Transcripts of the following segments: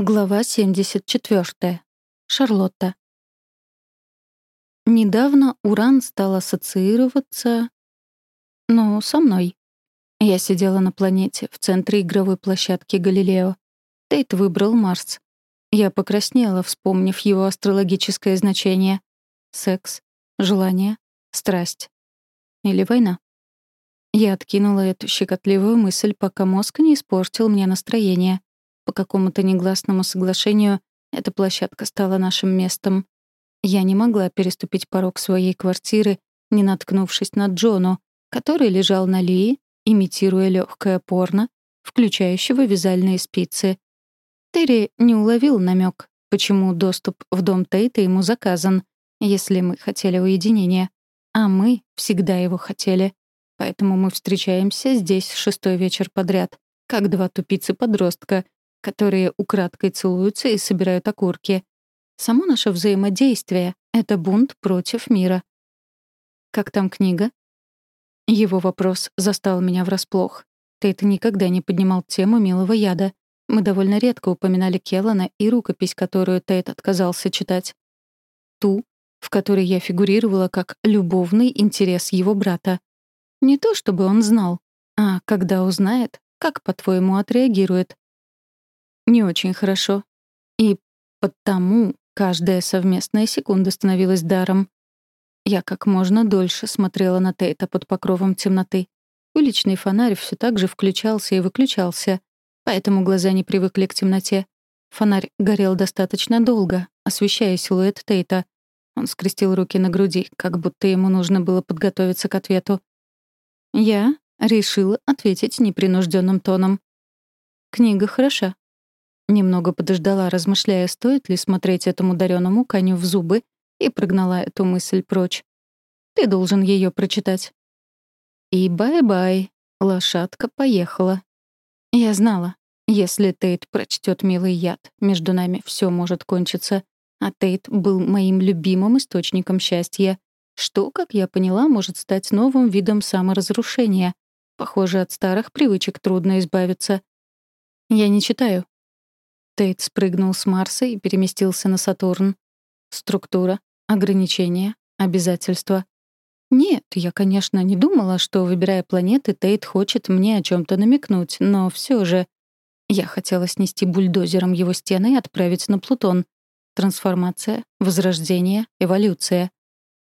Глава 74. Шарлотта. Недавно Уран стал ассоциироваться... Ну, со мной. Я сидела на планете, в центре игровой площадки Галилео. Тейт выбрал Марс. Я покраснела, вспомнив его астрологическое значение. Секс, желание, страсть. Или война. Я откинула эту щекотливую мысль, пока мозг не испортил мне настроение — по какому-то негласному соглашению эта площадка стала нашим местом. Я не могла переступить порог своей квартиры, не наткнувшись на Джону, который лежал на Лии, имитируя легкое порно, включающего вязальные спицы. Терри не уловил намек, почему доступ в дом Тейта ему заказан, если мы хотели уединения. А мы всегда его хотели. Поэтому мы встречаемся здесь шестой вечер подряд, как два тупицы-подростка, которые украдкой целуются и собирают окурки. Само наше взаимодействие — это бунт против мира. «Как там книга?» Его вопрос застал меня врасплох. Тейт никогда не поднимал тему милого яда. Мы довольно редко упоминали Келлана и рукопись, которую Тейт отказался читать. Ту, в которой я фигурировала как любовный интерес его брата. Не то чтобы он знал, а когда узнает, как, по-твоему, отреагирует. Не очень хорошо. И потому каждая совместная секунда становилась даром. Я как можно дольше смотрела на Тейта под покровом темноты. Уличный фонарь все так же включался и выключался, поэтому глаза не привыкли к темноте. Фонарь горел достаточно долго, освещая силуэт Тейта. Он скрестил руки на груди, как будто ему нужно было подготовиться к ответу. Я решила ответить непринужденным тоном. «Книга хороша. Немного подождала, размышляя, стоит ли смотреть этому дареному коню в зубы, и прогнала эту мысль прочь. «Ты должен ее прочитать». И бай-бай, лошадка поехала. Я знала, если Тейт прочтет милый яд, между нами все может кончиться. А Тейт был моим любимым источником счастья, что, как я поняла, может стать новым видом саморазрушения. Похоже, от старых привычек трудно избавиться. Я не читаю, Тейт спрыгнул с Марса и переместился на Сатурн. Структура, ограничения, обязательства. Нет, я, конечно, не думала, что, выбирая планеты, Тейт хочет мне о чем то намекнуть, но все же... Я хотела снести бульдозером его стены и отправить на Плутон. Трансформация, возрождение, эволюция.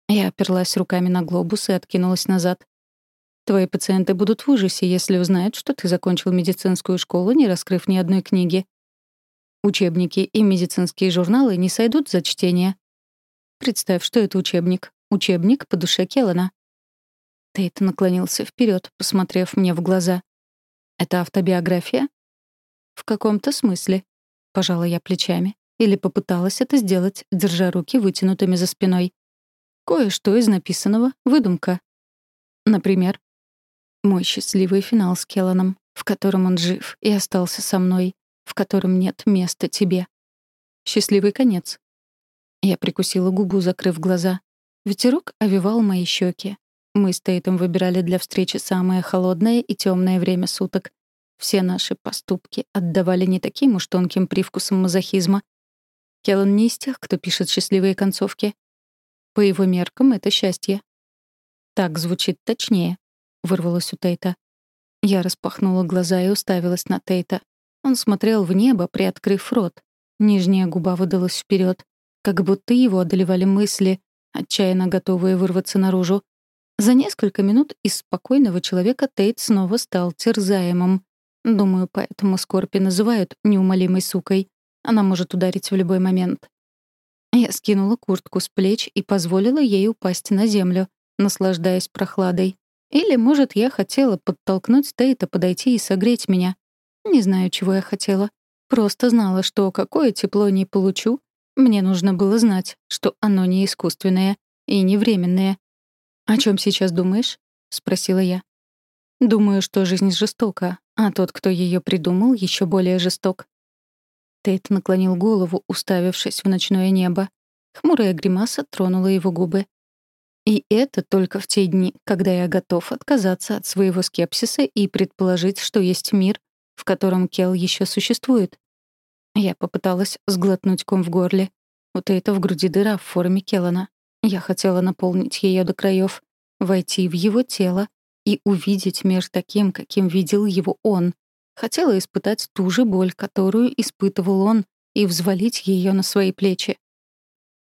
Я оперлась руками на глобус и откинулась назад. Твои пациенты будут в ужасе, если узнают, что ты закончил медицинскую школу, не раскрыв ни одной книги. Учебники и медицинские журналы не сойдут за чтение. Представь, что это учебник. Учебник по душе Келлана. Тейт наклонился вперед, посмотрев мне в глаза. «Это автобиография?» «В каком-то смысле», — пожала я плечами. Или попыталась это сделать, держа руки вытянутыми за спиной. Кое-что из написанного — выдумка. Например, мой счастливый финал с Келланом, в котором он жив и остался со мной, в котором нет места тебе. Счастливый конец. Я прикусила губу, закрыв глаза. Ветерок овивал мои щеки. Мы с Тейтом выбирали для встречи самое холодное и темное время суток. Все наши поступки отдавали не таким уж тонким привкусом мазохизма. Келлан не из тех, кто пишет счастливые концовки. По его меркам это счастье. Так звучит точнее, вырвалось у Тейта. Я распахнула глаза и уставилась на Тейта. Он смотрел в небо, приоткрыв рот. Нижняя губа выдалась вперед, как будто его одолевали мысли, отчаянно готовые вырваться наружу. За несколько минут из спокойного человека Тейт снова стал терзаемым. Думаю, поэтому Скорпи называют неумолимой сукой. Она может ударить в любой момент. Я скинула куртку с плеч и позволила ей упасть на землю, наслаждаясь прохладой. Или, может, я хотела подтолкнуть Тейта подойти и согреть меня. Не знаю, чего я хотела. Просто знала, что какое тепло не получу, мне нужно было знать, что оно не искусственное и не временное. «О чем сейчас думаешь?» — спросила я. «Думаю, что жизнь жестока, а тот, кто ее придумал, еще более жесток». Тейт наклонил голову, уставившись в ночное небо. Хмурая гримаса тронула его губы. И это только в те дни, когда я готов отказаться от своего скепсиса и предположить, что есть мир, в котором Кел еще существует. Я попыталась сглотнуть ком в горле. У Тейта в груди дыра в форме Келлана. Я хотела наполнить ее до краев, войти в его тело и увидеть мир таким, каким видел его он. Хотела испытать ту же боль, которую испытывал он, и взвалить ее на свои плечи.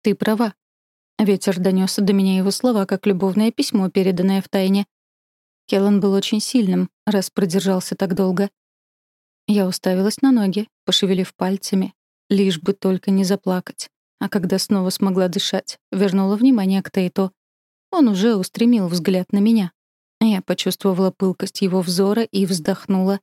«Ты права». Ветер донес до меня его слова, как любовное письмо, переданное в тайне. Келлан был очень сильным, раз продержался так долго. Я уставилась на ноги, пошевелив пальцами, лишь бы только не заплакать. А когда снова смогла дышать, вернула внимание к Тейту. Он уже устремил взгляд на меня. Я почувствовала пылкость его взора и вздохнула.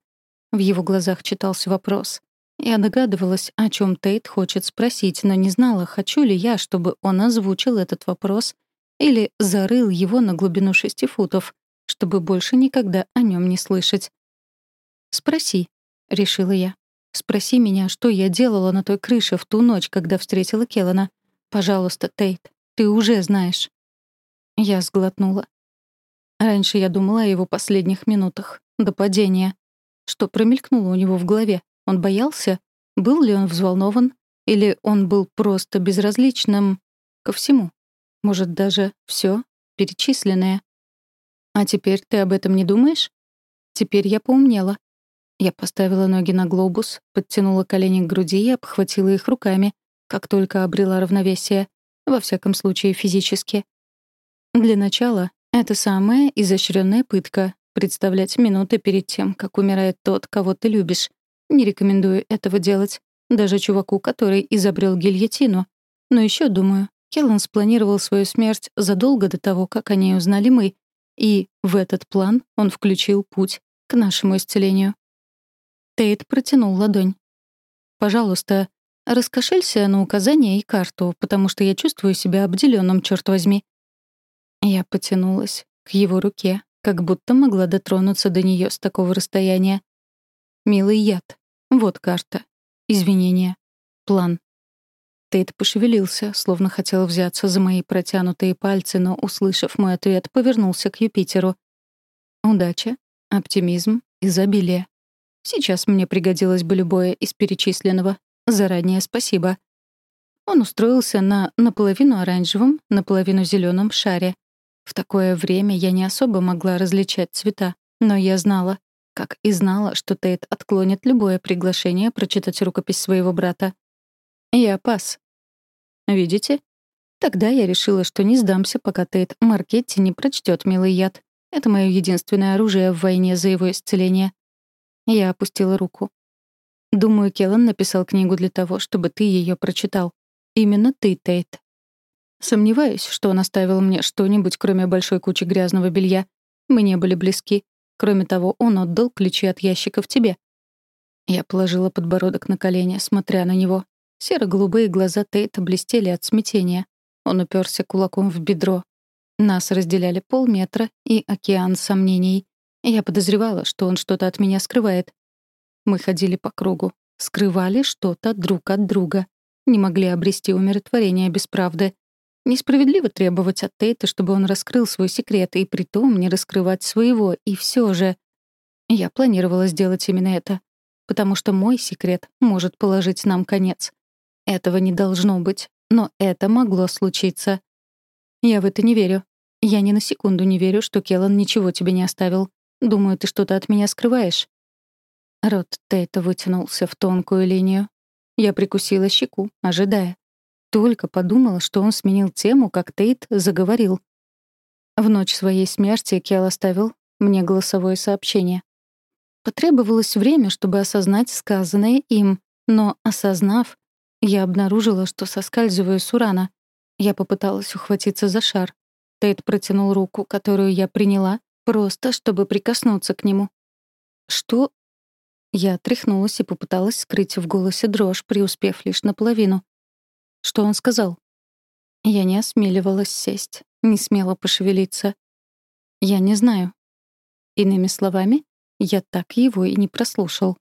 В его глазах читался вопрос. Я догадывалась, о чем Тейт хочет спросить, но не знала, хочу ли я, чтобы он озвучил этот вопрос или зарыл его на глубину шести футов, чтобы больше никогда о нем не слышать. «Спроси», — решила я. «Спроси меня, что я делала на той крыше в ту ночь, когда встретила Келлана. Пожалуйста, Тейт, ты уже знаешь». Я сглотнула. Раньше я думала о его последних минутах, до падения. Что промелькнуло у него в голове? Он боялся? Был ли он взволнован? Или он был просто безразличным ко всему? Может, даже все перечисленное? А теперь ты об этом не думаешь? Теперь я поумнела. Я поставила ноги на глобус, подтянула колени к груди и обхватила их руками, как только обрела равновесие, во всяком случае физически. Для начала это самая изощренная пытка — представлять минуты перед тем, как умирает тот, кого ты любишь. Не рекомендую этого делать. Даже чуваку, который изобрел гильотину. Но еще думаю, Келлан спланировал свою смерть задолго до того, как о ней узнали мы, и в этот план он включил путь к нашему исцелению. Тейт протянул ладонь. «Пожалуйста, раскошелься на указание и карту, потому что я чувствую себя обделенным, черт возьми». Я потянулась к его руке, как будто могла дотронуться до нее с такого расстояния. «Милый яд. Вот карта. Извинения. План». Тейт пошевелился, словно хотел взяться за мои протянутые пальцы, но, услышав мой ответ, повернулся к Юпитеру. Удача, оптимизм, изобилие. Сейчас мне пригодилось бы любое из перечисленного. Заранее спасибо. Он устроился на наполовину оранжевом, наполовину зеленом шаре. В такое время я не особо могла различать цвета, но я знала, как и знала, что Тейт отклонит любое приглашение прочитать рукопись своего брата. Я пас. Видите? Тогда я решила, что не сдамся, пока Тейт Маркетти не прочтет милый яд. Это мое единственное оружие в войне за его исцеление. Я опустила руку. Думаю, Келлан написал книгу для того, чтобы ты ее прочитал. Именно ты, Тейт. Сомневаюсь, что он оставил мне что-нибудь, кроме большой кучи грязного белья. Мы не были близки. Кроме того, он отдал ключи от ящиков тебе. Я положила подбородок на колени, смотря на него. Серо-голубые глаза Тейта блестели от смятения. Он уперся кулаком в бедро. Нас разделяли полметра и океан сомнений. Я подозревала, что он что-то от меня скрывает. Мы ходили по кругу, скрывали что-то друг от друга. Не могли обрести умиротворение без правды. Несправедливо требовать от Тейта, чтобы он раскрыл свой секрет, и при том не раскрывать своего, и все же... Я планировала сделать именно это, потому что мой секрет может положить нам конец. Этого не должно быть, но это могло случиться. Я в это не верю. Я ни на секунду не верю, что Келлан ничего тебе не оставил. Думаю, ты что-то от меня скрываешь. Рот Тейта вытянулся в тонкую линию. Я прикусила щеку, ожидая. Только подумала, что он сменил тему, как Тейт заговорил. В ночь своей смерти Келл оставил мне голосовое сообщение. Потребовалось время, чтобы осознать сказанное им, но, осознав, я обнаружила, что соскальзываю с урана. Я попыталась ухватиться за шар. Тейт протянул руку, которую я приняла, просто чтобы прикоснуться к нему. «Что?» Я отряхнулась и попыталась скрыть в голосе дрожь, преуспев лишь наполовину. «Что он сказал?» Я не осмеливалась сесть, не смела пошевелиться. «Я не знаю». Иными словами, я так его и не прослушал.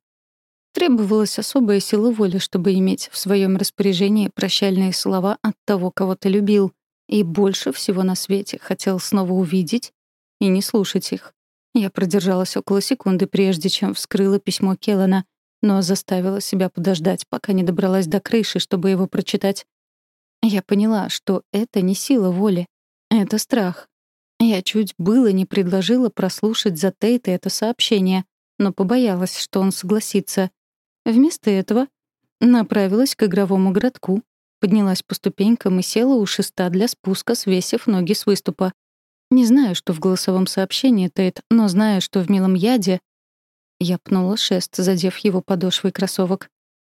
Требовалась особая сила воли, чтобы иметь в своем распоряжении прощальные слова от того, кого ты любил, и больше всего на свете хотел снова увидеть и не слушать их. Я продержалась около секунды, прежде чем вскрыла письмо Келлана, но заставила себя подождать, пока не добралась до крыши, чтобы его прочитать. Я поняла, что это не сила воли. Это страх. Я чуть было не предложила прослушать за Тейта это сообщение, но побоялась, что он согласится. Вместо этого направилась к игровому городку, поднялась по ступенькам и села у шеста для спуска, свесив ноги с выступа. Не знаю, что в голосовом сообщении Тейт, но знаю, что в милом яде... Я пнула шест, задев его подошвой кроссовок.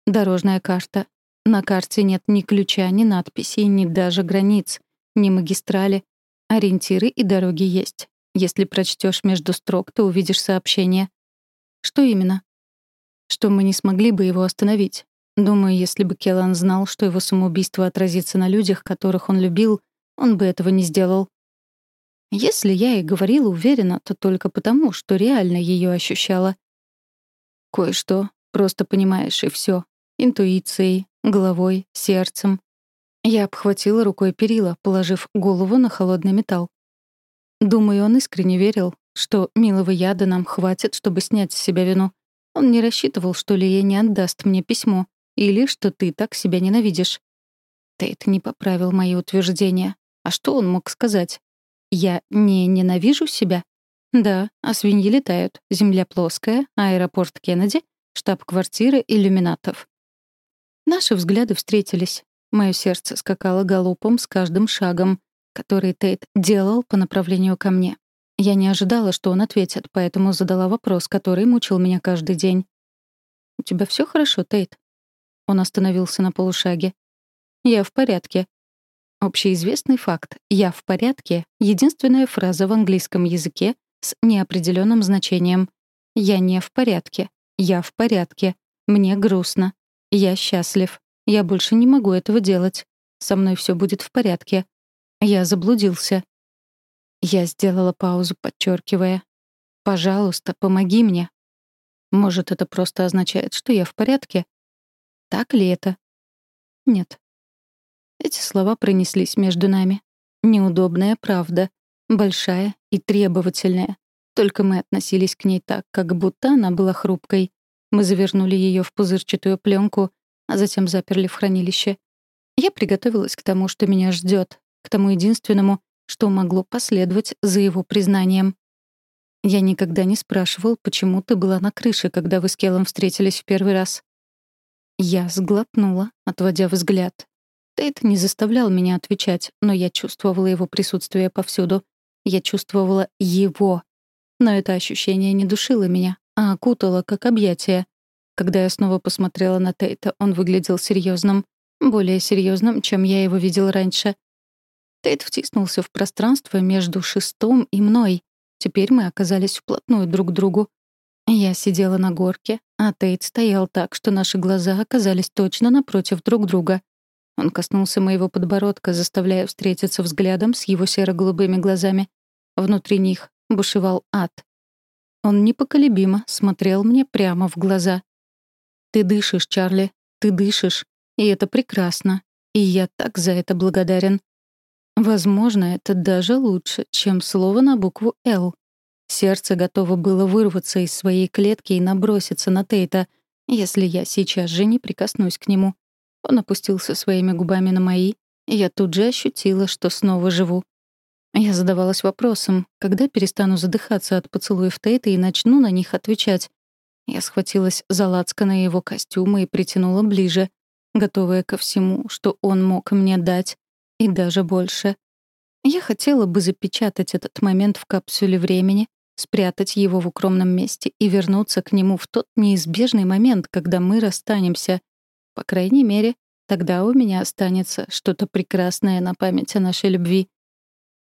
Дорожная карта. На карте нет ни ключа, ни надписей, ни даже границ, ни магистрали. Ориентиры и дороги есть. Если прочтешь между строк, то увидишь сообщение. Что именно? Что мы не смогли бы его остановить. Думаю, если бы Келлан знал, что его самоубийство отразится на людях, которых он любил, он бы этого не сделал. Если я и говорила уверенно, то только потому, что реально ее ощущала. Кое-что просто понимаешь, и все. Интуицией, головой, сердцем. Я обхватила рукой перила, положив голову на холодный металл. Думаю, он искренне верил, что милого яда нам хватит, чтобы снять с себя вину. Он не рассчитывал, что Лия не отдаст мне письмо, или что ты так себя ненавидишь. Тейт не поправил мои утверждения. А что он мог сказать? Я не ненавижу себя? Да, а свиньи летают. Земля плоская, аэропорт Кеннеди, штаб-квартира иллюминатов. Наши взгляды встретились. Мое сердце скакало галопом с каждым шагом, который Тейт делал по направлению ко мне. Я не ожидала, что он ответит, поэтому задала вопрос, который мучил меня каждый день. «У тебя все хорошо, Тейт?» Он остановился на полушаге. «Я в порядке». Общеизвестный факт «я в порядке» — единственная фраза в английском языке с неопределенным значением. «Я не в порядке», «я в порядке», «мне грустно», «я счастлив», «я больше не могу этого делать», «со мной все будет в порядке», «я заблудился», я сделала паузу, подчеркивая. «Пожалуйста, помоги мне». Может, это просто означает, что я в порядке? Так ли это? Нет. Эти слова пронеслись между нами. Неудобная правда. Большая и требовательная. Только мы относились к ней так, как будто она была хрупкой. Мы завернули ее в пузырчатую пленку, а затем заперли в хранилище. Я приготовилась к тому, что меня ждет, к тому единственному, что могло последовать за его признанием. «Я никогда не спрашивал, почему ты была на крыше, когда вы с Келлом встретились в первый раз». Я сглотнула, отводя взгляд. Тейт не заставлял меня отвечать, но я чувствовала его присутствие повсюду. Я чувствовала его. Но это ощущение не душило меня, а окутало как объятие. Когда я снова посмотрела на Тейта, он выглядел серьезным, более серьезным, чем я его видел раньше. Тейт втиснулся в пространство между шестом и мной. Теперь мы оказались вплотную друг к другу. Я сидела на горке, а Тейт стоял так, что наши глаза оказались точно напротив друг друга. Он коснулся моего подбородка, заставляя встретиться взглядом с его серо-голубыми глазами. Внутри них бушевал ад. Он непоколебимо смотрел мне прямо в глаза. «Ты дышишь, Чарли, ты дышишь, и это прекрасно, и я так за это благодарен. Возможно, это даже лучше, чем слово на букву «Л». Сердце готово было вырваться из своей клетки и наброситься на Тейта, если я сейчас же не прикоснусь к нему. Он опустился своими губами на мои, и я тут же ощутила, что снова живу. Я задавалась вопросом, когда перестану задыхаться от поцелуев Тейта и начну на них отвечать. Я схватилась за лацканы его костюма и притянула ближе, готовая ко всему, что он мог мне дать, и даже больше. Я хотела бы запечатать этот момент в капсуле времени, спрятать его в укромном месте и вернуться к нему в тот неизбежный момент, когда мы расстанемся. По крайней мере, тогда у меня останется что-то прекрасное на память о нашей любви.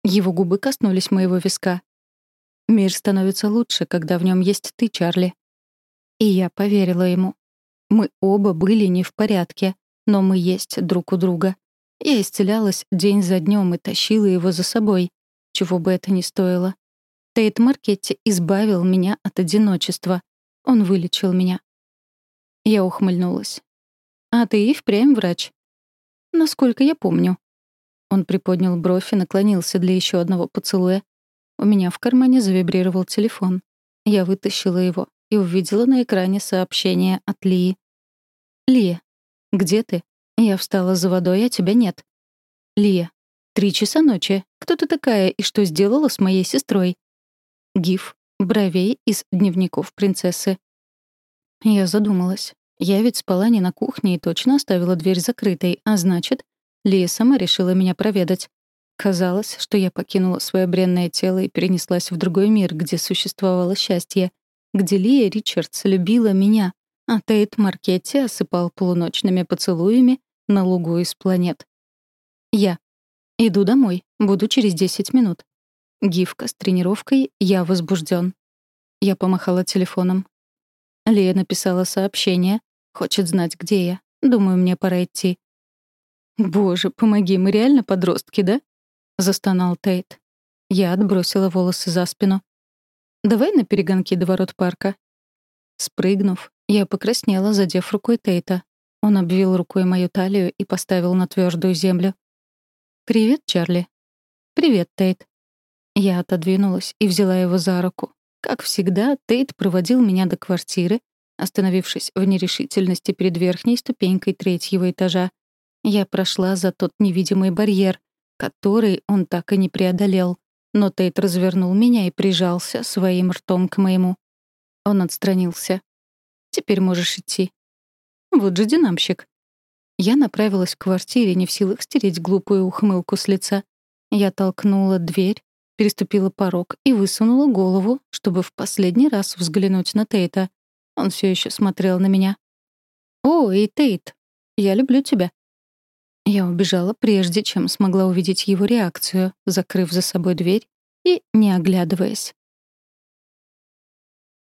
Его губы коснулись моего виска. «Мир становится лучше, когда в нем есть ты, Чарли». И я поверила ему. Мы оба были не в порядке, но мы есть друг у друга. Я исцелялась день за днем и тащила его за собой, чего бы это ни стоило. Тейт Маркетти избавил меня от одиночества. Он вылечил меня. Я ухмыльнулась. «А ты и впрямь врач?» «Насколько я помню». Он приподнял бровь и наклонился для еще одного поцелуя. У меня в кармане завибрировал телефон. Я вытащила его, и увидела на экране сообщение от Лии. «Лия, где ты? Я встала за водой, а тебя нет». «Лия, три часа ночи. Кто ты такая и что сделала с моей сестрой?» Гиф, бровей из дневников принцессы. Я задумалась. Я ведь спала не на кухне и точно оставила дверь закрытой, а значит, Лия сама решила меня проведать. Казалось, что я покинула свое бренное тело и перенеслась в другой мир, где существовало счастье, где Лия Ричардс любила меня, а Тейт Маркетти осыпал полуночными поцелуями на лугу из планет. Я. Иду домой, буду через 10 минут. Гифка с тренировкой, я возбужден. Я помахала телефоном. Лия написала сообщение, хочет знать, где я. Думаю, мне пора идти. «Боже, помоги, мы реально подростки, да?» — застонал Тейт. Я отбросила волосы за спину. «Давай на перегонки до ворот парка». Спрыгнув, я покраснела, задев рукой Тейта. Он обвил рукой мою талию и поставил на твердую землю. «Привет, Чарли». «Привет, Тейт». Я отодвинулась и взяла его за руку. Как всегда, Тейт проводил меня до квартиры, остановившись в нерешительности перед верхней ступенькой третьего этажа. Я прошла за тот невидимый барьер, который он так и не преодолел. Но Тейт развернул меня и прижался своим ртом к моему. Он отстранился. «Теперь можешь идти». Вот же динамщик. Я направилась к квартире, не в силах стереть глупую ухмылку с лица. Я толкнула дверь, переступила порог и высунула голову, чтобы в последний раз взглянуть на Тейта. Он все еще смотрел на меня. «О, и Тейт, я люблю тебя». Я убежала, прежде чем смогла увидеть его реакцию, закрыв за собой дверь и не оглядываясь.